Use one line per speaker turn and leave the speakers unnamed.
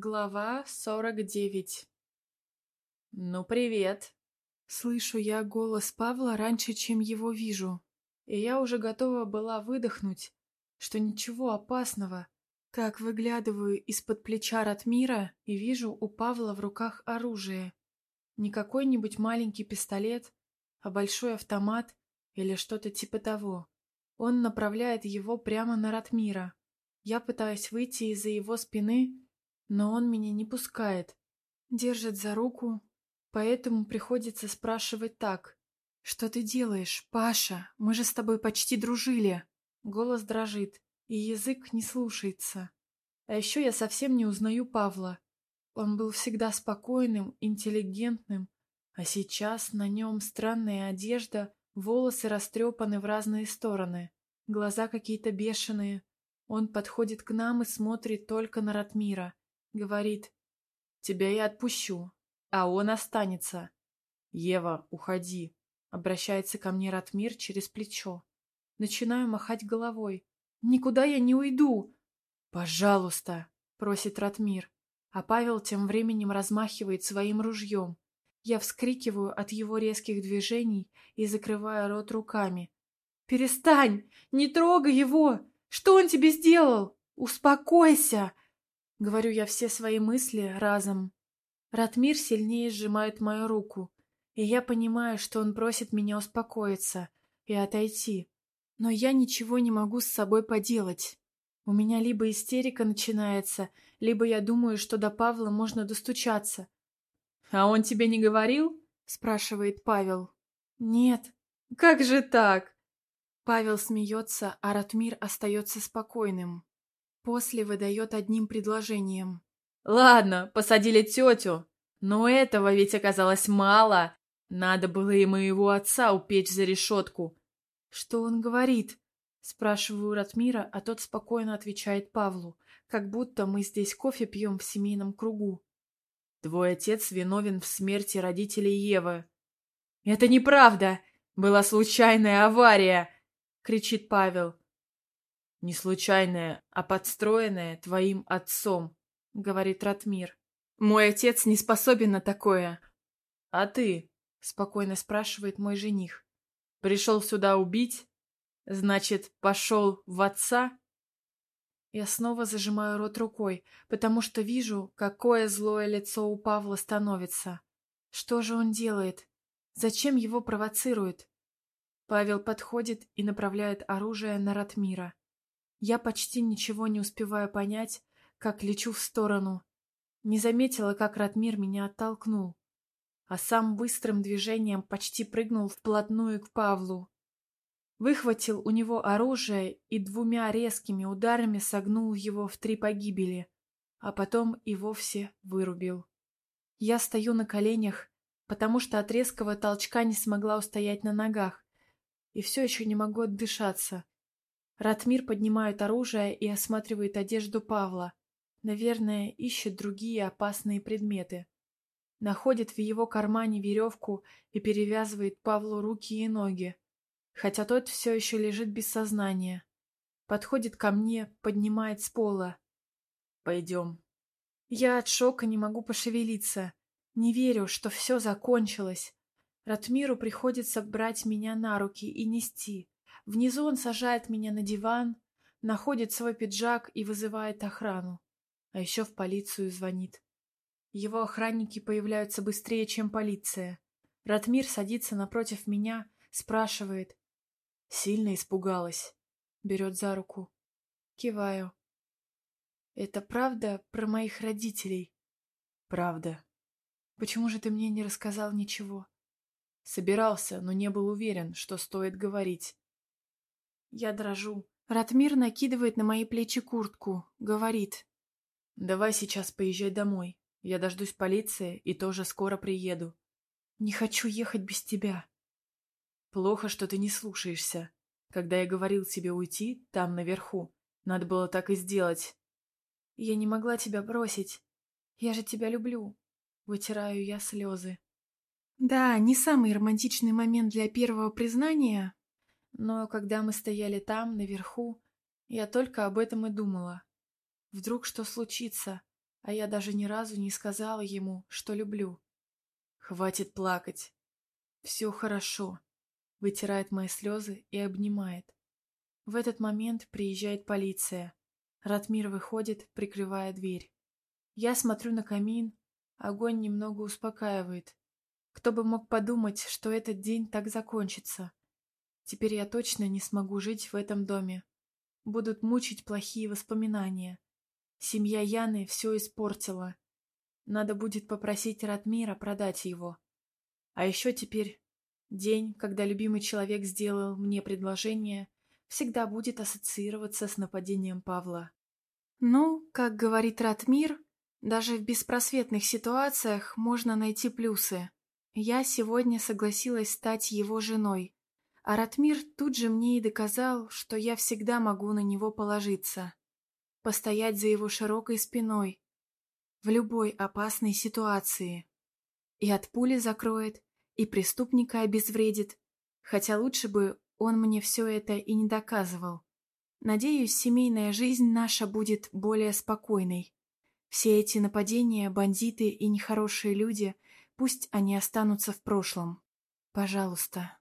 Глава сорок девять «Ну, привет!» Слышу я голос Павла раньше, чем его вижу. И я уже готова была выдохнуть, что ничего опасного. Как выглядываю из-под плеча Ратмира и вижу у Павла в руках оружие. Не какой-нибудь маленький пистолет, а большой автомат или что-то типа того. Он направляет его прямо на Ратмира. Я пытаюсь выйти из-за его спины, но он меня не пускает. Держит за руку, поэтому приходится спрашивать так. «Что ты делаешь, Паша? Мы же с тобой почти дружили!» Голос дрожит, и язык не слушается. А еще я совсем не узнаю Павла. Он был всегда спокойным, интеллигентным, а сейчас на нем странная одежда, волосы растрепаны в разные стороны, глаза какие-то бешеные. Он подходит к нам и смотрит только на Ратмира. Говорит, тебя я отпущу, а он останется. Ева, уходи. Обращается ко мне Ратмир через плечо. Начинаю махать головой. Никуда я не уйду. Пожалуйста, просит Ратмир. А Павел тем временем размахивает своим ружьем. Я вскрикиваю от его резких движений и закрываю рот руками. «Перестань! Не трогай его! Что он тебе сделал? Успокойся!» Говорю я все свои мысли разом. Ратмир сильнее сжимает мою руку, и я понимаю, что он просит меня успокоиться и отойти. Но я ничего не могу с собой поделать. У меня либо истерика начинается, либо я думаю, что до Павла можно достучаться. «А он тебе не говорил?» — спрашивает Павел. «Нет». «Как же так?» Павел смеется, а Ратмир остается спокойным. После выдает одним предложением. «Ладно, посадили тетю. Но этого ведь оказалось мало. Надо было и моего отца упечь за решетку». «Что он говорит?» Спрашиваю Ратмира, а тот спокойно отвечает Павлу, как будто мы здесь кофе пьем в семейном кругу. «Твой отец виновен в смерти родителей Евы». «Это неправда! Была случайная авария!» — кричит Павел. Не случайное, а подстроенное твоим отцом, говорит Ратмир. Мой отец не способен на такое. А ты? Спокойно спрашивает мой жених. Пришел сюда убить? Значит, пошел в отца? Я снова зажимаю рот рукой, потому что вижу, какое злое лицо у Павла становится. Что же он делает? Зачем его провоцирует? Павел подходит и направляет оружие на Ратмира. Я почти ничего не успеваю понять, как лечу в сторону. Не заметила, как Ратмир меня оттолкнул, а сам быстрым движением почти прыгнул вплотную к Павлу. Выхватил у него оружие и двумя резкими ударами согнул его в три погибели, а потом и вовсе вырубил. Я стою на коленях, потому что от резкого толчка не смогла устоять на ногах, и все еще не могу отдышаться. Ратмир поднимает оружие и осматривает одежду Павла. Наверное, ищет другие опасные предметы. Находит в его кармане веревку и перевязывает Павлу руки и ноги, хотя тот все еще лежит без сознания. Подходит ко мне, поднимает с пола. «Пойдем». Я от шока не могу пошевелиться. Не верю, что все закончилось. Ратмиру приходится брать меня на руки и нести. Внизу он сажает меня на диван, находит свой пиджак и вызывает охрану. А еще в полицию звонит. Его охранники появляются быстрее, чем полиция. Ратмир садится напротив меня, спрашивает. Сильно испугалась. Берет за руку. Киваю. Это правда про моих родителей? Правда. Почему же ты мне не рассказал ничего? Собирался, но не был уверен, что стоит говорить. Я дрожу. Ратмир накидывает на мои плечи куртку, говорит. «Давай сейчас поезжай домой. Я дождусь полиции и тоже скоро приеду». «Не хочу ехать без тебя». «Плохо, что ты не слушаешься. Когда я говорил тебе уйти, там, наверху, надо было так и сделать». «Я не могла тебя бросить. Я же тебя люблю». Вытираю я слезы. Да, не самый романтичный момент для первого признания, но когда мы стояли там, наверху, я только об этом и думала. Вдруг что случится, а я даже ни разу не сказала ему, что люблю. «Хватит плакать. Все хорошо», — вытирает мои слезы и обнимает. В этот момент приезжает полиция. Ратмир выходит, прикрывая дверь. Я смотрю на камин, огонь немного успокаивает. Кто бы мог подумать, что этот день так закончится. Теперь я точно не смогу жить в этом доме. Будут мучить плохие воспоминания. Семья Яны все испортила. Надо будет попросить Ратмира продать его. А еще теперь день, когда любимый человек сделал мне предложение, всегда будет ассоциироваться с нападением Павла. Ну, как говорит Ратмир, даже в беспросветных ситуациях можно найти плюсы. Я сегодня согласилась стать его женой, а Ратмир тут же мне и доказал, что я всегда могу на него положиться. Постоять за его широкой спиной. В любой опасной ситуации. И от пули закроет, и преступника обезвредит. Хотя лучше бы он мне все это и не доказывал. Надеюсь, семейная жизнь наша будет более спокойной. Все эти нападения, бандиты и нехорошие люди, пусть они останутся в прошлом. Пожалуйста.